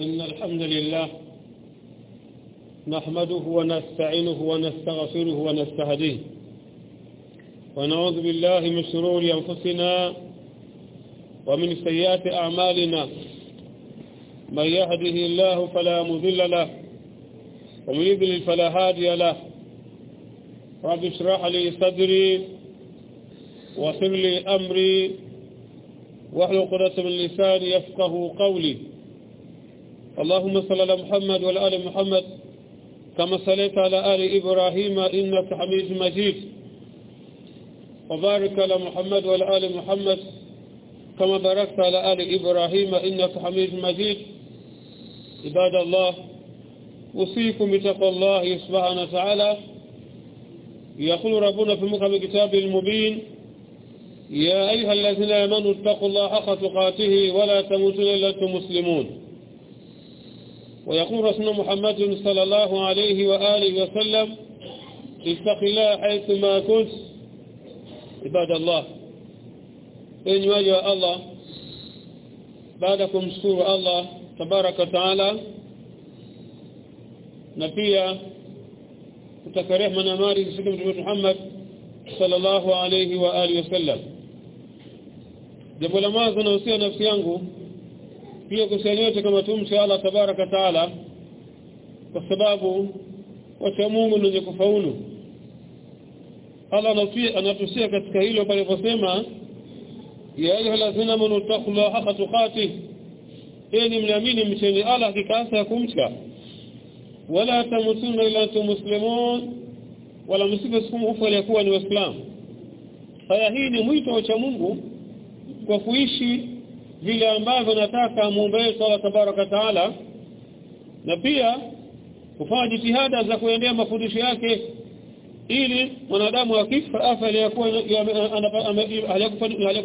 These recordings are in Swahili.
إن الحمد لله نحمده ونستعينه ونستغفره ونستهديه. ونعوذ بالله من شرور أنفسنا ومن سيئات أعمالنا. من يهده الله فلا مذل له ومن يضلل فلا هادي له. رب اشرح لي صدري ويسر لي أمري واحلل عقدة من لساني يفقه قولي. اللهم صل على محمد وعلى آل محمد. كما صليت على آل إبراهيم إنك حميد مجيد. وبارك على محمد وعلى آل محمد. كما باركت على آل إبراهيم إنك حميد مجيد. عباد الله أوصيكم بتقوى الله سبحانه وتعالى. يقول ربنا في محكم كتابه المبين يا أيها الذين آمنوا اتقوا الله حق تقاته ولا تموتن إلا أنتم مسلمون. ويقول رسول محمد صلى الله عليه وآله وسلم اتق الله حيثما كنت. عباد الله إن وجه الله بعدكم سور الله تبارك وتعالى. نبيا تكره من أماري سيدنا محمد صلى الله عليه وآله وسلم. جبل ما زنوسي نفسي pia kusianyote kama tumsha Allah tabaraka taala kwa sababu wacha Mungu ndio kufaulu. Allah anatusia katika hilo pale aliposema ya lazina amanu taqullaha haqqa tuqatih. Yani mnaamini mcheni Allah kikaasa ya kumcha. Wala tamutunna ila antum muslimun wala ufu aliyekuwa ni waislamu. Haya hii ni mwito wa cha Mungu kwa kuishi vile ambavyo nataka muombe sala tabaraka taala na pia kufanya jitihada za kuendea mafundisho yake ili mwanadamu akifa afa aliyakuwa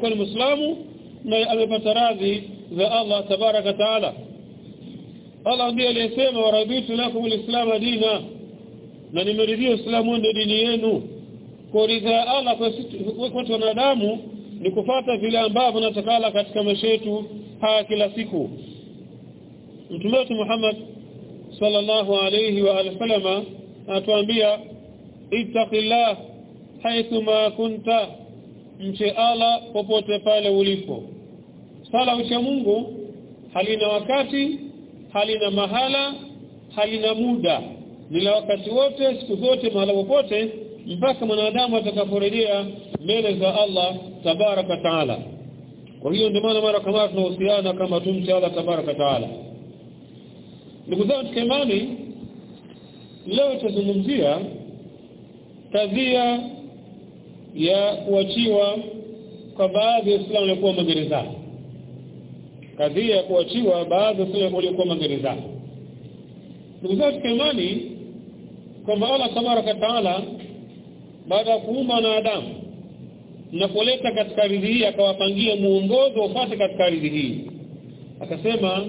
ni Muislamu na amepata radhi za Allah tabaraka taala. Allah ndiye aliyesema waraditu lakum alislam dina na nimeridhia Uislamu ndio dini yenu. Kwa ridha Allah kwa wanadamu ni kufata vile ambavyo natakala katika maisha yetu haya kila siku. Mtume wetu Muhammad sallallahu alayhi wa sallama atuambia ittaqillah haythu ma kunta mche ala popote pale ulipo. Sala ucha Mungu halina wakati halina mahala halina muda. Ni la wakati wote siku zote mahala popote mpaka mwanadamu atakaporejea mbele za Allah tabaraka taala. Kwa hiyo ndio maana mara kama tunahusiana kama tumche Allah tabaraka taala. Ndugu zangu tukemani leo tutazungumzia kadhia ya kuachiwa kwa baadhi ya Waislamu waliokuwa magerezani. Kadhia ya kuachiwa baadhi ya Waislamu waliokuwa magerezani. Ndugu zangu tukemani kwa kwamba Allah tabaraka taala baada ya kuumba wanadamu na kuleta katika ardhi hii akawapangia muongozo ufate katika ardhi hii. Akasema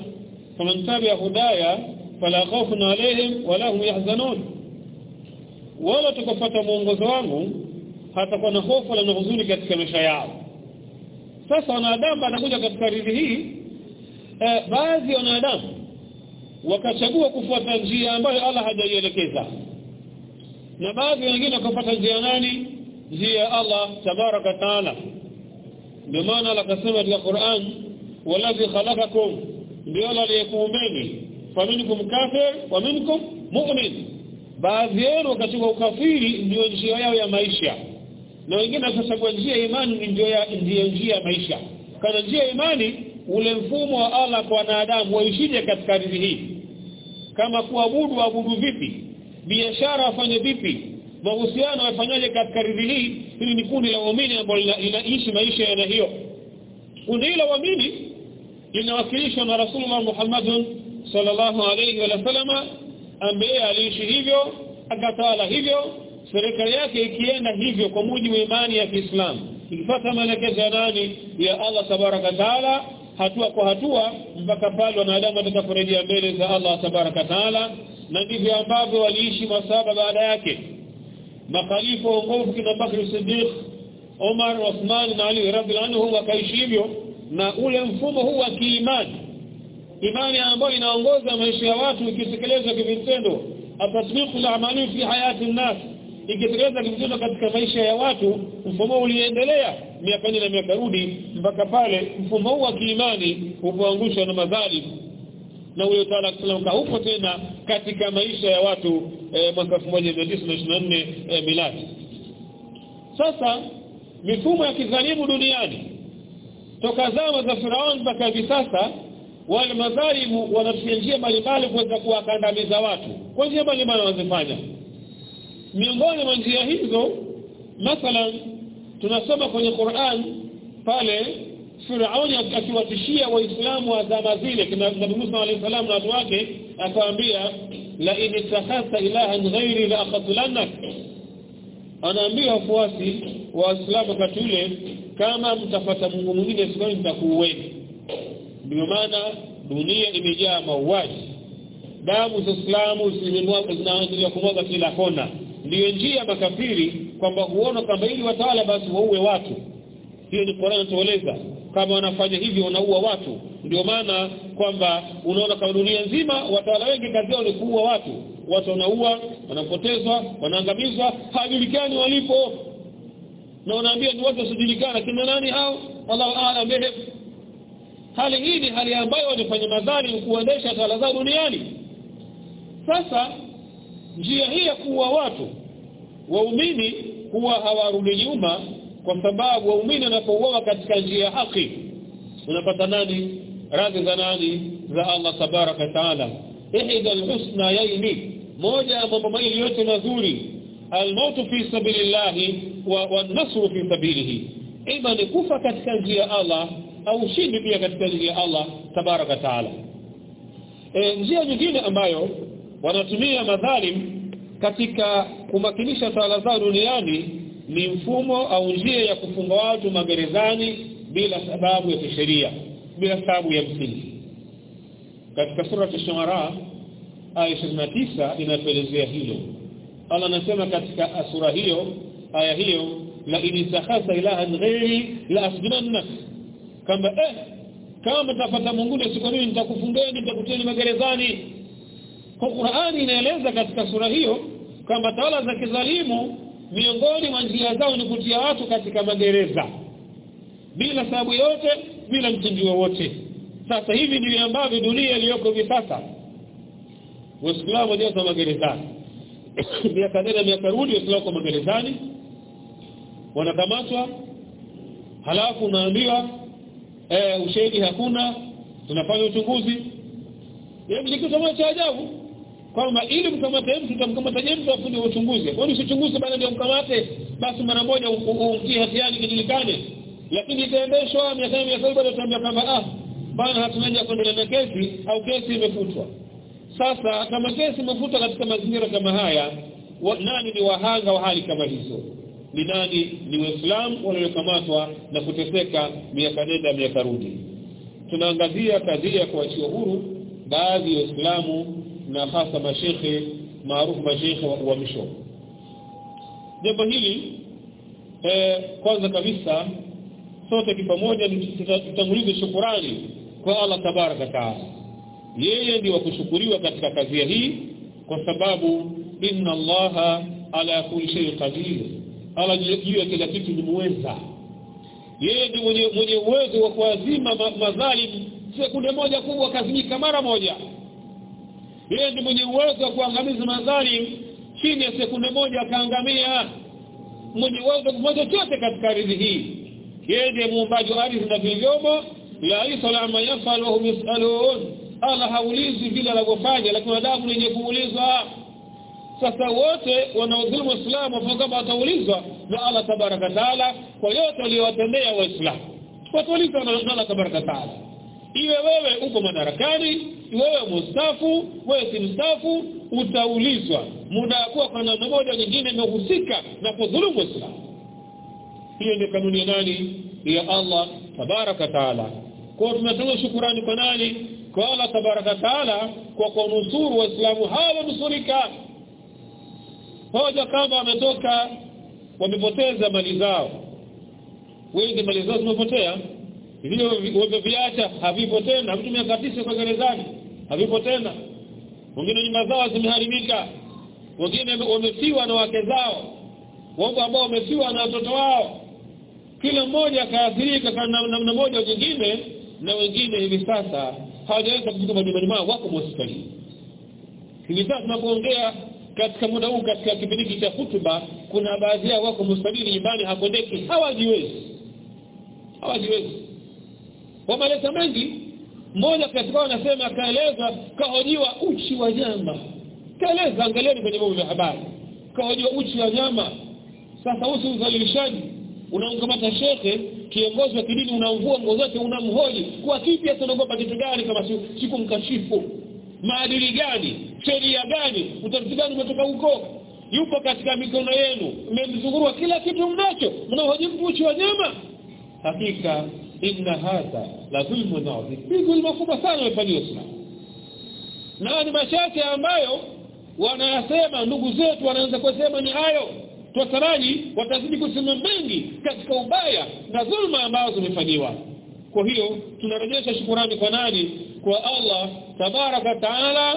faman tabi'a hudaya fala khawfun alayhim wala hum yahzanun. Wala tukofuata muongozo wangu hatakuwa na hofu wala huzuni katika maisha yao. Sasa wanadamu anakuja katika ardhi hii eh, baadhi ya wanadamu wakachagua kufuata njia ambayo Allah hajaielekeza na baadhi wengine wakapata njia nani? Njia ya Allah tabaraka taala. Ndio maana akasema katika Qur'an waladhi khalaqakum ndio aliyekuumbeni faminkum kafir wa minkum mu'min. Baadhi yao wakachukua ukafiri ndio njia yao ya maisha. Na wengine sasa kwa njia ya imani ndio ya ndio njia ya maisha. Kana njia ya imani ule mfumo wa Allah kwa wanadamu waishije katika ardhi hii? Kama kuabudu abudu vipi biashara wafanye vipi? Mahusiano yafanyaje katika ardhi hii? Hili ni kundi la waumini ambalo linaishi maisha ya hiyo. Kundi la waamini linawakilishwa na Rasulullah Muhammad sallallahu alayhi wa sallama ambaye aliishi hivyo akatawala hivyo serikali yake ikienda hivyo kwa mujibu wa imani ya Kiislamu. Ikifuata maelekezo ya nani? Ya Allah tabaraka taala hatua kwa hatua mpaka pale wanadamu watakaporejea mbele za Allah tabaraka taala na ndivyo ambavyo waliishi masaba baada yake. Makhalifa waongofu kina Bakr Siddiq Omar Uthman na Ali radhiallahu anhu wakaishi hivyo na ule mfumo huu wa kiimani imani ambayo inaongoza maisha ya watu ikitekelezwa kivitendo. Atasbiqu al-amali fi hayati an-nas ikitekeleza kivitendo katika maisha ya watu mfumo uliendelea miaka na miaka rudi mpaka pale mfumo huu wa kiimani ukoangushwa na madhalim na ule utawala wa upo tena katika maisha ya watu e, mwaka 1924 e, miladi. Sasa mifumo ya kidhalimu duniani toka zama za Firaun mpaka hivi sasa wale madhalimu wanatumia njia mbalimbali kuweza kuwakandamiza watu kwa njia mbalimbali wanazifanya. Miongoni mwa njia hizo mathalan tunasoma kwenye Qur'an pale Firaun akiwatishia waislamu wa zama zile kina Nabii Musa alayhi salam na watu wake akawaambia la in takhasa ilahan ghairi la aqtulannak anaambia wafuasi wa Uislamu wakati ule kama mtafata Mungu mwingine sikoni nitakuueni ndio maana dunia imejaa mauaji. Damu za Uislamu zinaendelea kumwaga kila kona. Ndio njia makafiri kwamba huona kwamba ili watawala basi waue watu hiyo ni Qur'an inatueleza kama wanafanya hivyo wanaua watu. Ndio maana kwamba unaona kama dunia nzima watawala wengi kazi yao ni kuua watu. Watu wanaua wanapotezwa wanaangamizwa hajulikani walipo. Na unaambia ni watu wasijulikana kina nani hao? Allahu a'lam hali hii ni hali ambayo wanafanya madhari kuendesha tawala zao duniani. Sasa njia hii ya kuua watu waumini huwa hawarudi nyuma kwa sababu waumini wanapouawa katika njia ya haki unapata nani radhi za nani za Allah tabaraka taala ihda alhusna yaini moja ya mambo mawili yote mazuri almautu fi sabilillahi wa wan-nasru fi sabilihi ima ni kufa katika njia ya Allah au ushindi pia katika njia ya Allah tabaraka taala e, njia nyingine ambayo wanatumia madhalim katika kumakinisha tawala zao duniani ni mfumo au njia ya kufunga watu magerezani bila sababu ya kisheria bila sababu ya msingi. Katika sura ash-shu'ara aya 29 inatuelezea hilo. Allah anasema katika sura hiyo aya hiyo la in takhasa ilahan ghairi la asjudannak kama eh kama mtapata Mungu siku mimi nitakufungeni nitakutieni magerezani? Kwa Qur'ani inaeleza katika sura hiyo kwamba tawala za kidhalimu miongoni mwa njia zao ni kutia watu katika magereza. Bila sababu yote bila msingi wowote. Sasa hivi ndivyo ambavyo dunia iliyoko hivi sasa. Waislamu wajaza magerezani. Miaka nenda miaka rudi waislamu kwa magerezani. Wanakamatwa. Halafu unaambiwa eh ushahidi hakuna. Tunafanya uchunguzi. Hebu ni kitu cha ajabu kwamba ili mkamate mtu tamkamata jembe afanye uchunguzi kwani usichunguze bali ndio mkamate basi mara moja umtie hatiani kijulikane. Lakini itaendeshwa miaka miaka bado tuambia kwamba ah bana hatunaja kuendelea na kesi au kesi imefutwa. Sasa kama kesi imefutwa katika mazingira kama haya wa, nani ni wahanga wa hali kama hizo? Ni nani? Ni waislamu waliokamatwa na kuteseka miaka nenda miaka rudi. Tunaangazia kadhia ya kuachiwa huru baadhi ya waislamu na hasa mashehe maarufu mashekhe wa uhamisho jambo hili eh, kwanza kabisa sote kipamoja tutangulize shukurani kwa Allah tabaraka taala. Yeye ndiye wa kushukuriwa katika kazi hii kwa sababu inna allaha ala kulli shay'in qadir. Ala juu ya kila kitu ni muweza. Yeye ndiye mwenye mwenye uwezo wa kuazima ma, madhalim. Sekunde moja kubwa kazimika mara moja yeye ndiye mwenye uwezo wa kuangamiza madhalim chini ya sekunde moja akaangamia. Mwenye uwezo mmoja chote katika ardhi hii. Yeye ndiye muumbaji wa ardhi na vilivyomo la yusala amma yafal wa hum yasalun. Allah haulizi vile anavyofanya lakini wanadamu lenye kuulizwa. Sasa wote wanaodhulumu waislamu wafahamu kama wataulizwa na Allah tabaraka taala. Kwa yote aliyowatendea waislamu wataulizwa na Allah tabaraka taala. Iwe wewe uko madarakani wewe mustafu wewe si mstafu utaulizwa. Muda wako kwa namna moja nyingine imehusika na kudhulumu Uislamu. Hiyo ndio kanuni ya nani? Ya Allah tabaraka taala. Kwa tunatoa shukurani kwa nani? Kwa Allah tabaraka taala kwa kunusuru waislamu hawa nusurika hoja kama wametoka wamepoteza mali zao. Wengi mali zao zimepotea. Hivyo walivyoviacha havipo tena. Mtu miaka 9 kwa gerezani havipo tena. Wengine nyumba zao zimeharibika. Wengine wamefiwa na wake zao. Wao ambao wamefiwa na watoto wao. Kila mmoja akaathirika kwa namna moja nyingine na wengine hivi sasa hawajaweza kufika majumbani mwao wako hospitalini. Hivi sasa tunapoongea katika muda huu katika kipindi cha hutuba kuna baadhi yao wako hospitalini nyumbani hakondeki hawajiwezi. Hawajiwezi. Wamaleta mengi mmoja kati wao anasema kaeleza kahojiwa uchi wa nyama. Kaeleza angalieni kwenye vyombo ya habari. Kahojiwa uchi wa nyama. Sasa usi uzalishaji unaongamata shekhe kiongozi wa kidini unamvua nguo zake unamhoji. Kwa kipi hata kitu gani kama siku mkashifu? Maadili gani? Sheria gani? Utaratibu gani umetoka huko? Yupo katika mikono yenu. Mmemzunguruwa kila kitu mnacho. Mnahoji mtu uchi wa nyama? Hakika inna hadha la dhulmun adhim ni dhulma kubwa sana wamefanyiwa Islam. Na ni machache ambayo wanayasema ndugu zetu wanaanza kusema ni hayo. Twataraji watazidi kusema mengi katika ubaya na dhulma ambazo zimefanyiwa. Kwa hiyo tunarejesha shukurani kwa nani? Kwa Allah tabaraka taala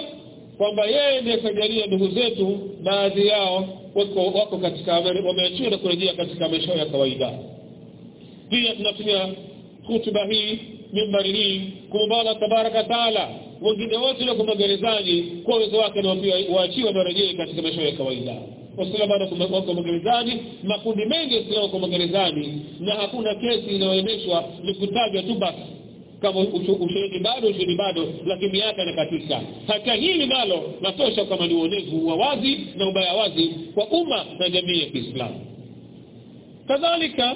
kwamba yeye ndiye kajalia ndugu zetu baadhi yao wako, wako katika wameachiwa na kurejea katika maisha ya kawaida. Pia tunatumia hutuba hii mimbari hii kumwomba Allah tabaraka taala wengine wote wako magerezani kwa uwezo wake na waachiwe na warejee katika maisha ya kawaida. Waislamu bado wako magerezani makundi mengi waislamu wako magerezani na hakuna kesi inayoendeshwa ni kutajwa tu basi. Kama ushahidi bado ushahidi bado lakini miaka inakatika hata hili nalo natosha kama ni uonevu wa wazi na ubaya wazi kwa umma na jamii ya Kiislamu. Kadhalika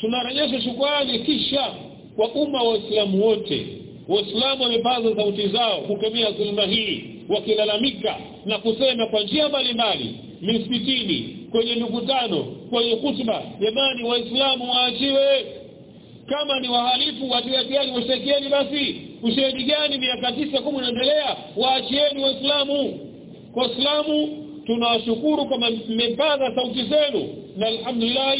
tunarejesha shukrani kisha kwa umma wa Uislamu wote. Waislamu wamepaza sauti zao kukemea dhulma hii wakilalamika na kusema kwa njia mbalimbali misikitini kwenye mikutano kwenye hutuba jamani waislamu waachiwe. Kama ni wahalifu watiatiani washekieni basi. Ushahidi gani miaka tisa kumi inaendelea waachieni waislamu. Kwa waislamu tunawashukuru kama mmepaza sauti zenu. Na alhamdulillah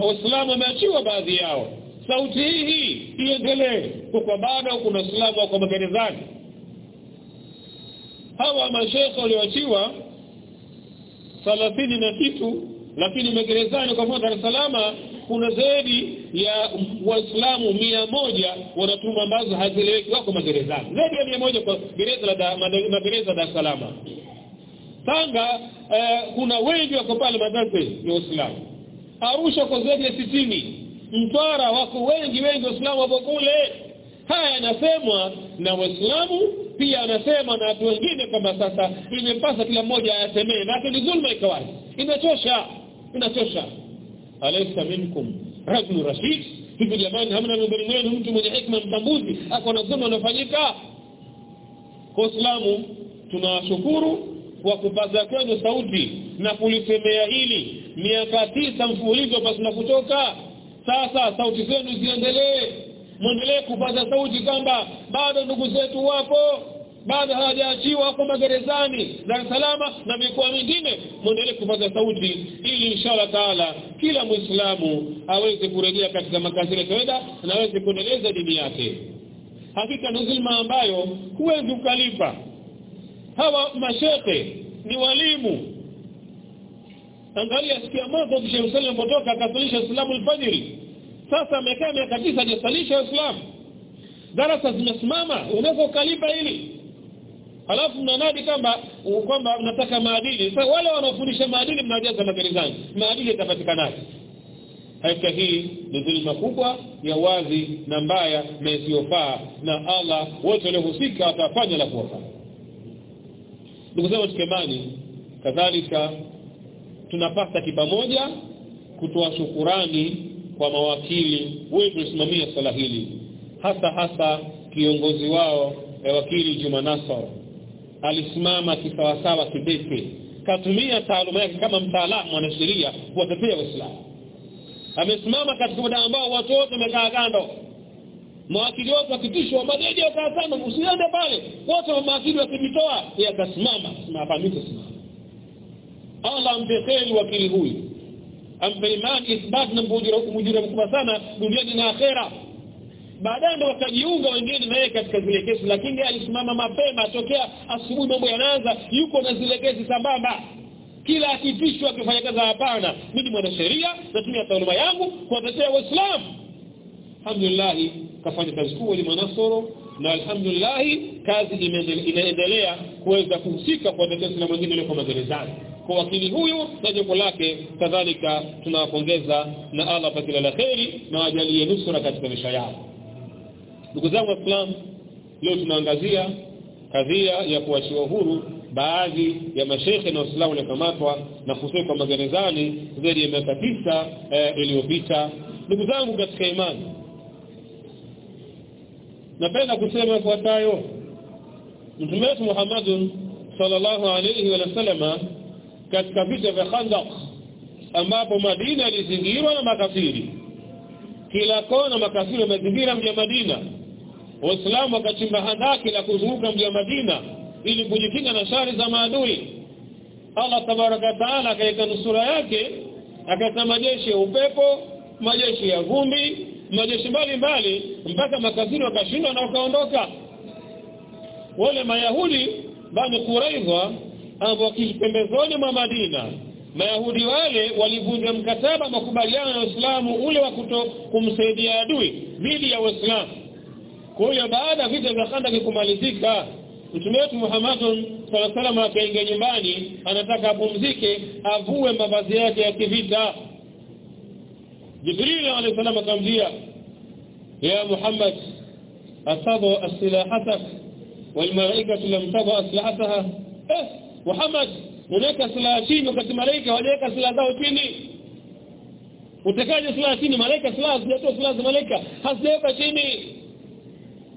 waislamu wameachiwa baadhi yao. Sauti hii iendelee kwa bado kuna waislamu wako magerezani. Hawa mashekhe walioachiwa thalathini na kitu lakini magerezani kwa Dar es Salaam kuna zaidi ya waislamu moja wanatuma ambazo hazieleweki wako magerezani. Zaidi ya moja kwa gereza la magereza Dar es Salaam. Tanga eh, kuna wengi wako pale madrasa ya Uislamu Arusha kwa zaidi ya sitini. Mtwara wako wengi wengi waislamu wako kule. Haya yanasemwa na waislamu pia anasema na watu wengine kwamba sasa imepasa kila mmoja ayasemee na ni dhulma ikawaje inachosha inachosha. Alaysa minkum rajul rashid. Hivi jamani hamna miongoni mwenu mtu mwenye hikma mtambuzi ako na dhulma unafanyika kwa Uislamu tunawashukuru kwa kupaza kwenu sauti na kulisemea hili miaka tisa mfululizo basi na kutoka sasa sauti zenu ziendelee. Muendelee kupata sauti kwamba bado ndugu zetu wapo bado hawajaachiwa hapo magerezani Dar es Salaam na mikoa mingine. Muendelee kupata sauti ili inshallah taala kila muislamu aweze kurejea katika makazi ya kawaida na aweze kuendeleza dini yake. Hakika dhulma ambayo huwezi ukalipa. Hawa mashekhe ni walimu angalia siku ya mwanzo kisha Yerusalemu alipotoka akasalisha alfajiri sasa amekaa miaka tisa hajasalisha islamu darasa zimesimama unaweza ukalipa hili. Alafu mnanadi kwamba kwamba mnataka maadili. Sasa wale wanaofundisha maadili mnajaza magerezani. Maadili yatapatikanaje? Hakika hii ni dhulma kubwa ya wazi na mbaya na isiyofaa na Allah wote waliohusika watafanya la kuwafanya ndugu zangu kadhalika tunapasa kipamoja kutoa shukurani kwa mawakili wetu usimamia swala hili hasa hasa kiongozi wao e wakili Juma Nasor alisimama kisawasawa kibete katumia taaluma yake kama mtaalamu mwanasheria kuwatetea waislamu amesimama katika muda ambao watu wote wamekaa kando. Mawakili wote wakitishwa madeni ya sana usiende pale. Wote wa mawakili wakijitoa yeye akasimama mimi simama Allah ampe kheri wakili huyu. Ampe imani ithbat na mujira mkubwa sana duniani na akhera. Baadaye ndo wakajiunga wengine naye katika zile kesi lakini alisimama mapema tokea asubuhi mambo yanaanza yuko na zile kesi sambamba. Kila akitishwa akifanya kazi hapana. Mimi mwanasheria natumia taaluma yangu kuwatetea waislamu. Alhamdulillah kafanya kazi kubwa limanasoro na alhamdulillah kazi inaendelea kuweza kuhusika kwa tetesi na mwingine kwa magerezani kwa wakili huyu na jambo lake kadhalika tunawapongeza na Allah pakila la kheri na wajalie nusura katika maisha yao. Ndugu zangu waislamu leo tunaangazia kadhia ya kuachiwa uhuru baadhi ya mashehe na waislamu waliokamatwa na kwa magerezani zaidi ya miaka tisa eh, iliyopita. Ndugu zangu katika imani napenda kusema yafuatayo mtume wetu Muhammad sallallahu alayhi wa sallama katika vita vya Khandaq ambapo Madina ilizingirwa na makafiri. Kila kona makafiri wamezingira mji wa Madina. Waislamu wakachimba handaki la kuzunguka mji wa Madina ili kujikinga na shari za maadui. Allah tabaraka taala akaika nusura yake akata majeshi ya upepo majeshi ya vumbi majeshi mbalimbali mpaka makafiri wakashindwa na wakaondoka. Wale mayahudi bani Quraidha ambao pembezoni mwa Madina Mayahudi wale walivunja mkataba makubaliano na Uislamu ule wa kumsaidia adui dhidi ya Uislamu. Kwa hiyo baada vita vya Khandaq kumalizika Mtume wetu Muhammad sallallahu alaihi akaingia nyumbani anataka apumzike avue mavazi yake ya kivita. Jibril alayhi salam akamjia ya Muhammad asaba asilahatak wal malaikatu lam taba aslahataha eh Muhammad unaweka silaha chini wakati malaika wajaweka silaha zao chini. Utakaje silaha chini? Malaika silaha zinatoa silaha za malaika hazijaweka chini.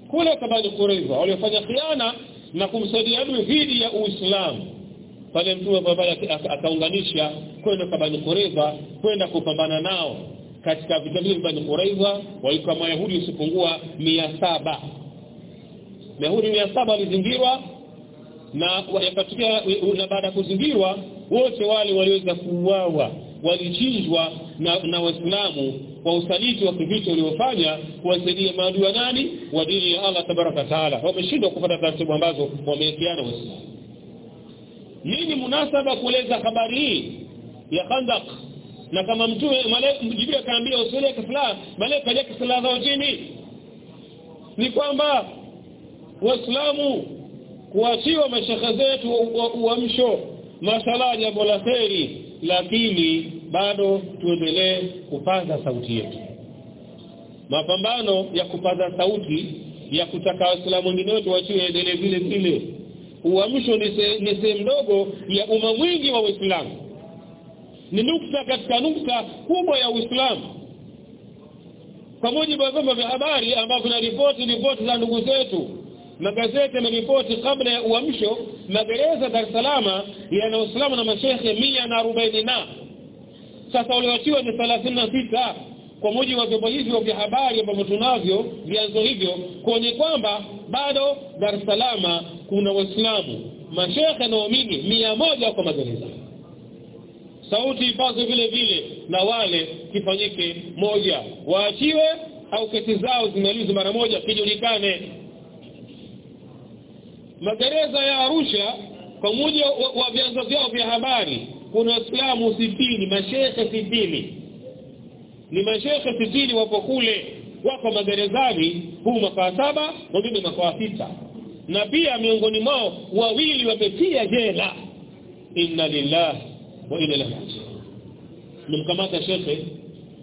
Kule kabani Quraiza waliofanya khiana na kumsaidia adui dhidi ya Uislamu. Pale mtume baba akaunganisha kwenda kabani kureza kwenda kupambana nao. Katika vita vile vya Quraiza walikuwa mayahudi usipungua 700 Mayahudi 700 walizingirwa na yakatokea na baada ya kuzingirwa wote wale waliweza kuuawa walichinjwa na, na waislamu kwa usaliti wa kivita uliofanya kuwasaidia maadui wa nani wa dini ya Allah tabaraka taala wameshindwa kufuata taratibu ambazo wamewekeana waislamu nini munasaba kueleza habari hii ya Khandaq na kama mtume Jibril akaambia usilie kafla malaika yake zao chini ni kwamba waislamu kuachiwa mashaka zetu uamsho masala jambo la kheri. Lakini bado tuendelee kupaza sauti yetu. Mapambano ya kupaza sauti ya kutaka waislamu wengine wote wachiwe endelee vile vile. Uamsho ni sehemu ndogo ya umma mwingi wa Uislamu ni nukta katika nukta kubwa ya Uislamu. Kwa mujibu wa vyombo vya habari ambavyo na ripoti ripoti za ndugu zetu magazeti yameripoti kabla ya uamsho magereza Dar es Salaam yana Uislamu na mashehe arobaini na. Sasa walioachiwa ni sita. Kwa mujibu wa vyombo hivyo vya habari ambavyo tunavyo vyanzo hivyo kwenye kwamba bado Dar es Salaam kuna Waislamu. Mashehe na waumini moja kwa magereza. Sauti ipaze vile vile na wale kifanyike moja. Waachiwe au kesi zao zimalizwe mara moja kijulikane magereza ya Arusha kwa mujibu wa, vyanzo vyao vya habari kuna waislamu sitini mashehe sitini. Ni mashehe sitini wapo kule wako magerezani huu mwaka saba wengine mwaka sita. Na pia miongoni mwao wawili wametia jela. Inna lillahi wa inna ilaihi raji'un. Mkamata shekhe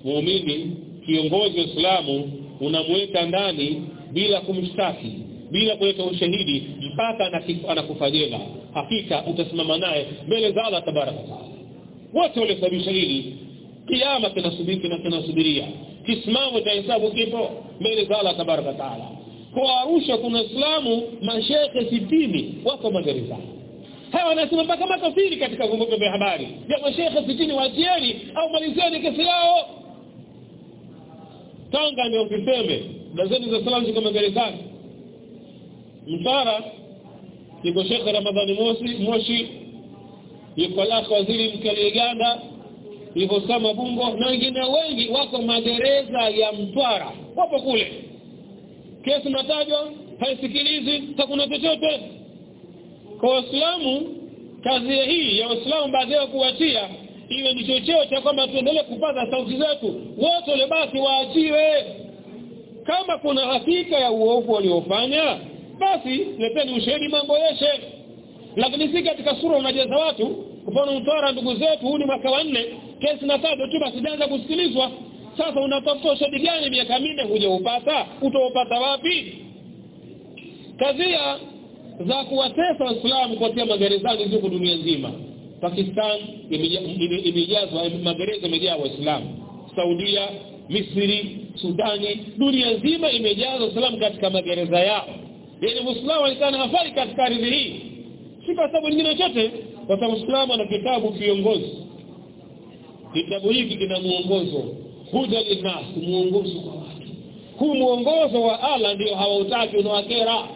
muumini kiongozi wa Uislamu unamweka ndani bila kumshtaki bila kuleta ushahidi mpaka anakufa jela hakika utasimama naye mbele za Allah tabaraka taala. Wote waliosababisha hili kiyama kinasubiri na kinasubiria. Kisimamo cha hesabu kipo mbele za Allah tabarak taala. Kwa Arusha kuna Islamu mashehe sitini wako magerezani. Hawa wanasema mpaka makafiri katika vyombo vya habari. Ya mashehe sitini wachieni au malizeni kesi yao. Tanga ndio kiseme dazeni za salamu ziko magerezani Mtara yuko Sheikh Ramadhani Mosi Moshi yuko lako Waziri Mkalieganda yuko Sama Bungo na wengine wengi wako magereza ya Mtwara. Wapo kule. Kesi natajwa haisikilizi hakuna chochote. Kwa waislamu kazi hii ya waislamu baada ya kuwatia iwe ni chocheo cha kwamba tuendelee kupaza sauti zetu. Wote wale basi waachiwe. Kama kuna hakika ya uovu waliofanya basi leteni ushahidi mambo yeshe lakini si katika sura unajaza watu. Mfano utara ndugu zetu huu ni mwaka wa 4 kesi na tatu tu basi jaanza kusikilizwa. Sasa unatafuta ushahidi gani miaka minne hujaupata utaupata wapi? Kazia za kuwatesa waislamu kuwatia magerezani ziko dunia nzima. Pakistan imejazwa magereza imejaa waislamu. Saudia Misri Sudani dunia nzima imejazwa waislamu katika magereza yao yani muislamu alikaa na afari katika ardhi hii. Si kwa sababu nyingine chochote kwa sababu muislamu ana kitabu kiongozi. Kitabu hiki kina muongozo huja linnas muongozo kwa watu. Huu muongozo wa Allah ndio hawautaki unawakera.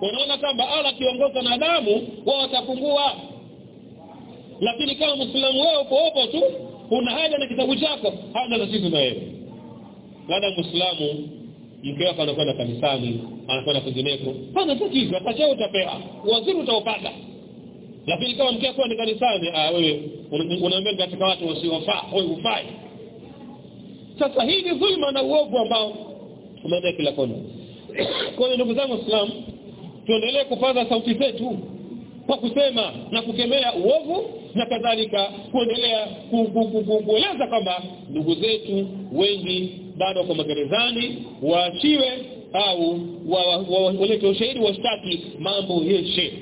Wanaona kwamba Allah kiongoza na damu wao watapungua. Lakini kama muislamu wewe uko hapo tu una haja na kitabu chako hana tatizo na wewe. Baada muislamu mke wako anakwenda kanisani anakwenda kwingineko. Hana tatizo pacha utapewa waziri utaopata lakini kama mke wako ni kanisani ah wewe unaambia katika watu wasiofaa wewe ufai sasa hii ni dhulma na uovu ambao umeenda kila kona. Kwa hiyo ndugu zangu waislamu tuendelee kupaza sauti zetu kwa kusema na kukemea uovu na kadhalika kuendelea kueleza kwamba ndugu zetu wengi bado wako magerezani waachiwe au walete ushahidi washtaki mambo yeshe.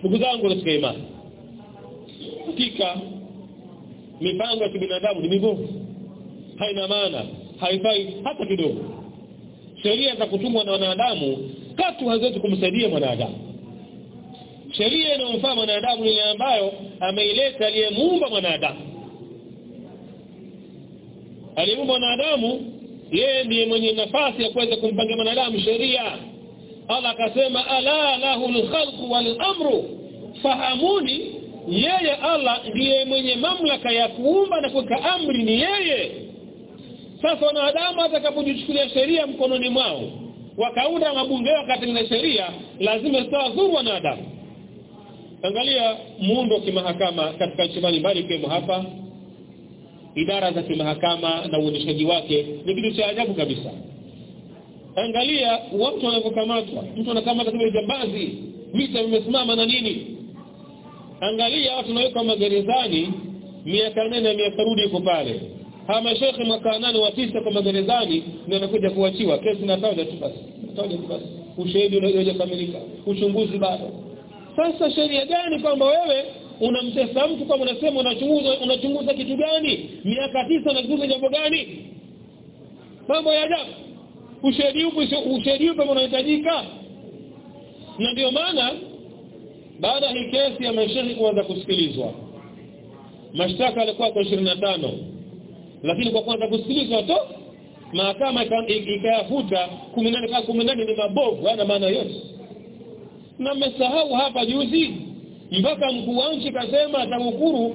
Ndugu zangu katika imani hakika mipango ya kibinadamu ni mibovu haina maana haifai hata kidogo. Sheria za kutumwa na wanadamu katu haziwezi kumsaidia mwanadamu. Sheria inayomfaa mwanadamu ile ambayo ameileta aliyemuumba mwanadamu aliyemuumba mwanadamu yeye ndiye mwenye nafasi ya kuweza kumpangia mwanadamu sheria. Allah akasema ala lahu alkhalqu wal amru. Fahamuni yeye Allah ndiye mwenye mamlaka ya kuumba na kuweka amri ni yeye. Sasa wanadamu atakapojichukulia sheria mkononi mwao wakaunda mabunge wakatengeneza sheria lazima zitawadhuru wanadamu. Angalia muundo kimahakama katika nchi mbalimbali kwa hapa idara za kimahakama na uendeshaji wake ni kitu cha ajabu kabisa. Angalia watu wanavyokamatwa. Mtu anakamata kama jambazi mita vimesimama na nini? Angalia watu wanawekwa magerezani miaka nane na miaka rudi iko pale. Kama mashekhe mwaka nane wa tisa kwa magerezani ndio anakuja kuachiwa. Kesi na tawaja tu basi. Tawaja tu basi. Ushahidi unaojakamilika uchunguzi bado. Sasa sheria gani kwamba wewe unamtesa mtu kama unasema unachunguza unachunguza kitu gani? Miaka tisa unachunguza jambo gani? Mambo ya ajabu. Ushahidi upi unahitajika? Na ndio maana baada hii kesi ya mashauri kuanza kusikilizwa mashtaka alikuwa kwa 25 lakini kwa kuanza kusikilizwa to mahakama ikayafuta 18 kama 18 ni mabovu hana maana yote na mmesahau hapa juzi mpaka mkuu wa nchi kasema TAKUKURU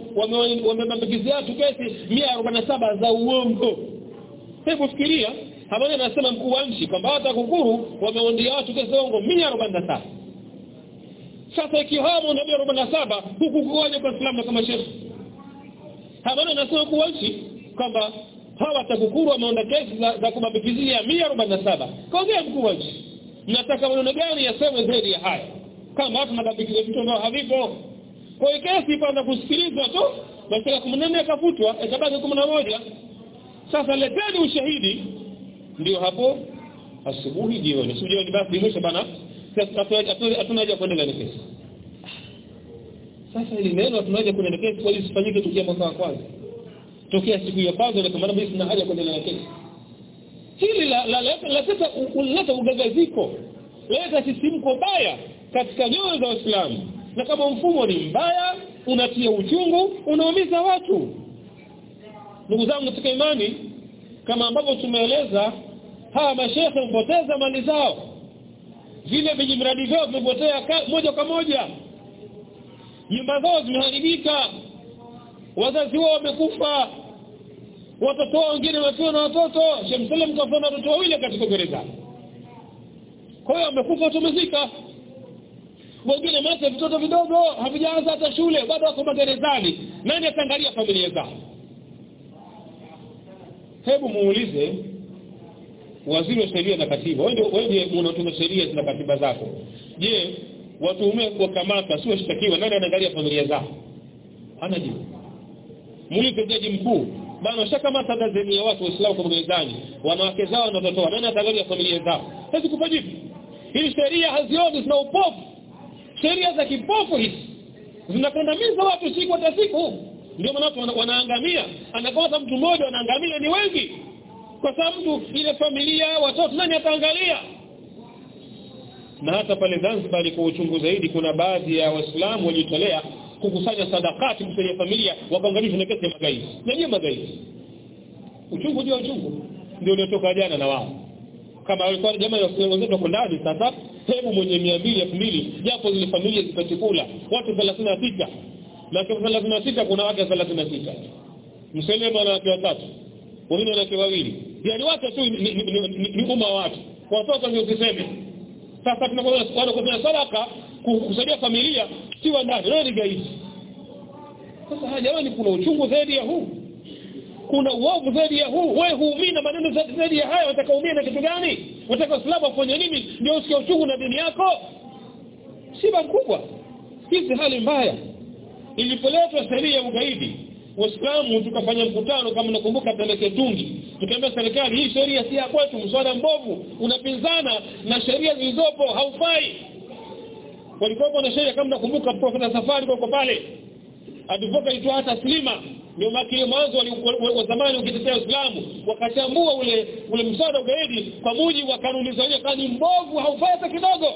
wamebambikizia watu kesi 147 za uongo. Hebu fikiria habari anasema mkuu wa nchi kwamba TAKUKURU wameondia watu kesi uongo 147 sasa ikihamu na 147 huku kuwaje kwa Islamu kama shehe habari anasema mkuu wa nchi kwamba hawa TAKUKURU wameonda kesi za, za kubambikizia 147 kaongea mkuu wa nchi. Nataka maneno gani yasemwe zaidi ya haya kama watu madhabiti vitu ambao havipo kwa hiyo kesi ipanda kusikilizwa tu basi 14 ikafutwa na 11 sasa leteni ushahidi ndio hapo asubuhi jioni sio jioni basi mwisho bana hatuna haja kuendelea na kesi sasa ili neno tunaje kuendelea kesi kwa hiyo sifanyike tukia mwaka wa kwanza tokea siku ya kwanza na kama sina haja kuendelea na kesi hili la la la leta unaleta ugagaziko leta sisimko baya katika nyoyo za Waislamu. Na kama mfumo ni mbaya unatia uchungu unaumiza watu. Ndugu zangu katika imani kama ambavyo tumeeleza hawa mashehe mpoteza mali zao. Vile vijimradi vyao vimepotea moja kwa moja. Nyumba zao zimeharibika. Wazazi wao wamekufa. Watoto wengine wakiwa na watoto Sheikh Salim kafanya watoto wawili katika gereza. Kwa hiyo amekufa watumezika wengine mata vitoto vidogo havijaanza hata shule bado wako magerezani. Nani ataangalia familia zao? Hebu muulize waziri wa sheria na katiba. Wewe wewe unatunga sheria na katiba zako. Je watuhumiwa kuwakamata sio washtakiwa nani anaangalia familia zao? Hana jibu. Muulize jaji mkuu. Bana shakamata dazeni ya watu waislamu kwa gerezani wanawake zao na watoto nani ataangalia familia zao? Hawezi kupajibu hii sheria hazioni zina upofu sheria za kipofu hizi. Zinakandamiza watu siku hata siku. Ndio maana watu wanaangamia. Anakosa mtu mmoja anaangamia ni wengi. Kwa sababu mtu ile familia watoto nani ataangalia? Na hata pale Zanzibar kwa uchungu zaidi kuna baadhi ya waislamu waliotolea kukusanya sadakati kusaidia familia wakaangalia na kesi ya magaidi. Najua magaidi? Uchungu ndio uchungu. Ndio uliotoka jana na wao. Kama walikuwa jamaa wenzetu wako ndani sasa hebu mwenye 200 2000 japo zile familia zipate watu 36 na kwa 36 kuna wake 36 mselema na wake watatu wengine wake wawili. Yani watu tu ni umma watu. Watoto ndio kiseme sasa tunakuwa wanakuwa sadaka kusaidia familia si wa ndani. Ndio ni gaidi. Sasa jamani kuna uchungu zaidi ya huu kuna uovu zaidi ya huu wewe huumii na maneno zaidi ya haya utakaumia na kitu gani? Unataka Uislamu afanye nini? Ndio usikie uchungu na dini yako? Siba kubwa. Hizi hali mbaya. Ilipoletwa sheria ya ugaidi waislamu tukafanya mkutano kama nakumbuka peleke tungi tukaambia serikali hii sheria si ya kwetu mswada mbovu unapinzana na sheria zilizopo haufai. Walikuwa na sheria kama nakumbuka profesa safari kwa pale. Advocate hata Slima ndio makili mwanzo wa zamani ukitetea Uislamu wakachambua ule ule msada ugaidi kwa mujibu wa kanuni za kani mbovu haufai kidogo.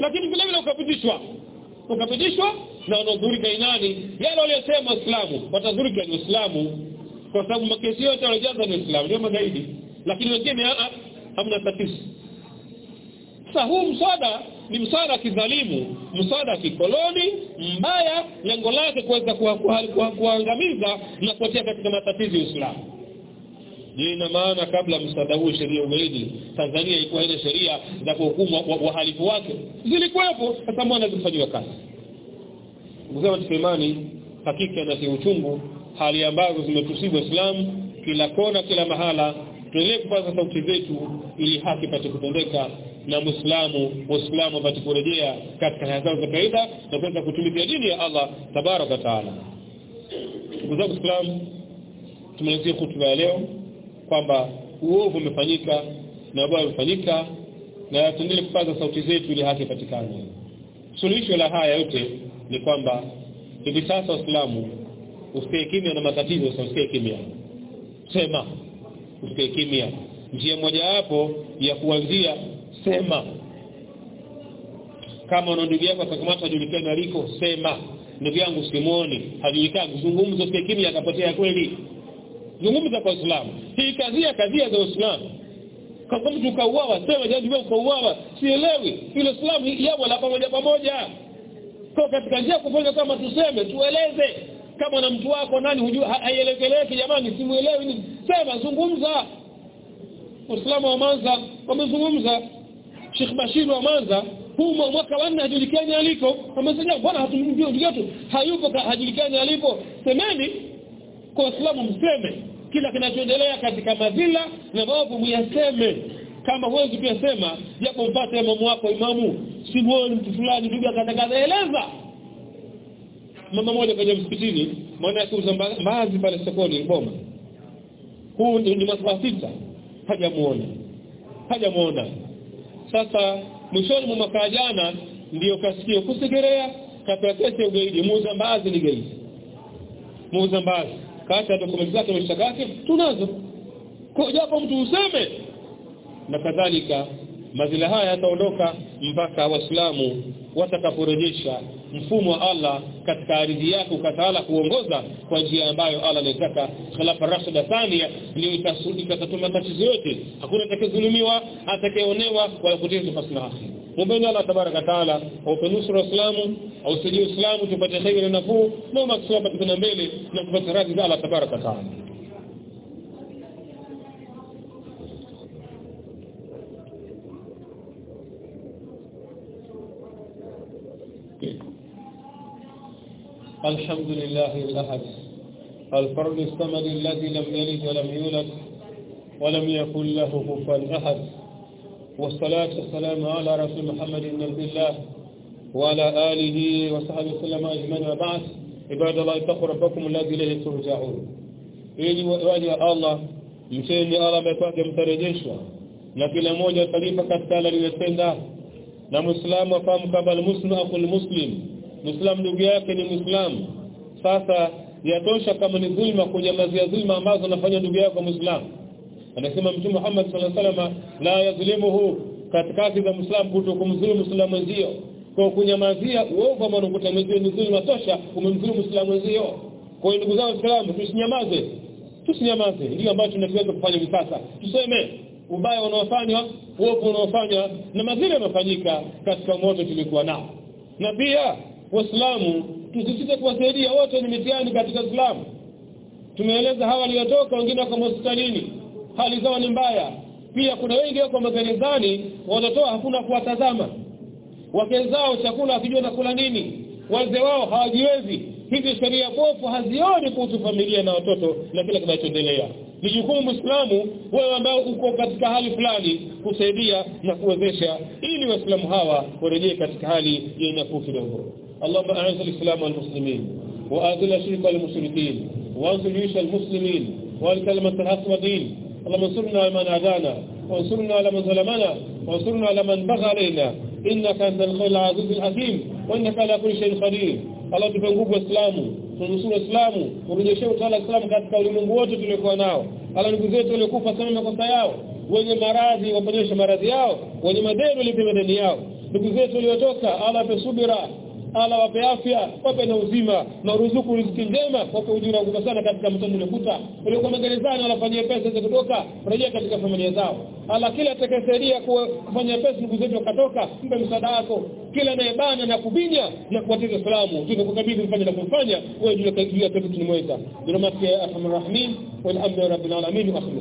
Lakini vile vile ukapitishwa. Ukapitishwa na wanadhuri kainani yale waliyosema Uislamu watadhuri kwa Uislamu kwa sababu makesi yote walijaza ni Uislamu ndio magaidi. Lakini wengine hamna tatizo. Sasa huu mswada ni mswada kidhalimu mswada kikoloni mbaya lengo lake kuweza kuangamiza na kuotea katika matatizo ya Uislamu. Ina maana kabla msada huu sheria ugaidi Tanzania ilikuwa ile sheria za kuhukumu wahalifu wake. Zilikuwepo sasa mwana zifanywa kazi? Mzee Tusemani hakika na uchungu hali ambazo zimetusibu Uislamu kila kona kila mahala tuendelee kupaza sauti zetu ili haki pate kutendeka na Muislamu Muislamu apate kurejea katika zao za kawaida na kuweza kutumikia dini ya Allah tabaraka taala. Ndugu tumeanzia tumalizia hutuba ya leo kwamba uovu umefanyika na ubaya umefanyika na tuendelee kupaza sauti zetu ili haki ipatikane. Suluhisho la haya yote ni kwamba hivi sasa Waislamu usikae kimya na matatizo usikae kimya. Sema usikae kimya. Njia moja hapo ya kuanzia sema. Kama una ndugu yako akakamata ajulikane aliko sema. Ndugu yangu simuoni. Hajulikani. Kuzungumza pia kimya akapotea kweli. Zungumza kwa Uislamu. Hii kazi ya kazi za Uislamu. Kama mtu kauawa sema jaji wewe kauawa sielewi. Ile Uislamu yapo la pamoja pamoja. Kwa katika njia kufanya kama tuseme tueleze. Kama na mtu wako nani hujua haielekeleki jamani simuelewi sema zungumza. Uislamu wa Manza wamezungumza Sheikh Bashir wa Mwanza huu mwaka wa nne hajulikani aliko. Amesema bwana hatumjui yetu hayupo hajulikani alipo. Semeni kwa Uislamu mseme kila kinachoendelea katika madhila na maovu muyaseme. Kama huwezi sema japo mpate imamu wako imamu. Si wewe mtu fulani ndugu akatangaza eleza. Mama moja kwenye msikitini maana yakuuza mbaazi pale sokoni boma. Huu ni masaa sita. Hajamuona. Hajamuona sasa mwishoni mwa mwaka jana ndio kasikio kusegerea ya ugaidi. Muuza mbazi ni gaidi. Muuza mbaazi. Kata dokumenti zake yake tunazo. Kwa japo mtu useme na kadhalika mazila haya yataondoka mpaka waislamu watakaporejesha mfumo wa Allah katika ardhi yako ukatawala kuongoza kwa njia ambayo Allah anataka khilafa rashida thania ndio katatuma matatizo yote. Hakuna atakayedhulumiwa atakayeonewa wala kuteswa pasina haki Mumbeni Allah tabaraka taala aupe nusra Uislamu ausaidie Uislamu tupate kheri na nafuu na maksudi patikana mbele na kupata radhi za Allah tabaraka taala الحمد لله الأحد. الفرد الصمد الذي لم يلد ولم يولد ولم يكن له كفوا أحد. والصلاة والسلام على رسول محمد عبد الله وعلى آله وصحبه وسلم أجمعين. وبعد عباد الله اتقوا ربكم الذي إليه ترجعون. ili waje Allah mcheni Allah amepata mtarejeshwa na kila mmoja atalipa katika aliyotenda na muislamu afahamu kama almuslim akul muslim muislamu ndugu yake ni muislamu sasa yatosha kama ni dhulma kunyamazia dhulma ambazo anafanya ndugu yako muislamu anasema mtume Muhammad sallallahu alaihi wasallam la yadhlimuhu katika za muislamu kutokumdhulumu muislamu mwenzio. Kwa kunyamazia uovu ambao unakuta mwenzio ni dhulma tosha umemdhulumu muislamu mwenzio. Kwa hiyo ndugu zangu waislamu tusinyamaze. Tusinyamaze. Ndio ambacho tunaweza kufanya hivi sasa. Tuseme ubaya unaofanywa uovu unaofanywa na madhila yanayofanyika katika moto tulikuwa nao. Na pia waislamu tusisite kuwasaidia wote ni mitiani katika Uislamu tumeeleza hawa waliotoka wengine wako hospitalini. Hali zao ni mbaya. Pia kuna wengi wako magerezani wanatoa hakuna kuwatazama. Wake zao chakula hakijua na kula nini. Wazee wao hawajiwezi. Hizi sheria bofu hazioni kuhusu familia na watoto na kila kinachoendelea. Ni jukumu muislamu wewe ambao uko katika hali fulani kusaidia na kuwezesha ili waislamu hawa warejee katika hali yenye nafuu kidogo اللهم اعز الاسلام والمسلمين واذل الشرك والمشركين وانصر جيش المسلمين والكلمة الحق والدين. اللهم انصرنا على من اذانا وانصرنا على من ظلمنا وانصرنا على من بغى علينا. إنك أنت الخير العزيز الحكيم وإنك على كل شيء قدير. اللهم تبع نقوة الاسلام تنصر الاسلام ورجشه تعالى الاسلام قد قولي من قوته تلقوا ناو اللهم نقوزه تلقوا فسمي مقصة ياو wenye maradhi waponyeshe maradhi yao wenye madeni walipe madeni yao ndugu zetu waliotoka ala subira Allah wape afya wape na uzima na ruzuku riziki njema wape ujira kubwa sana katika mtoni uliokuta waliokuwa magerezani wanafanyia pesa za kutoka rejea katika familia zao. Ala kila atakayesaidia kufanya pesa ndugu zetu wakatoka mpe msaada wako. Kila anayebana na kubinya na kuwatiza Uislamu tunakukabidhi mfanye na kumfanya wewe juu ya kitu tunimweka bi rahmatika ya arhamar rahimin walhamdulillahi rabbil alamin wa akhir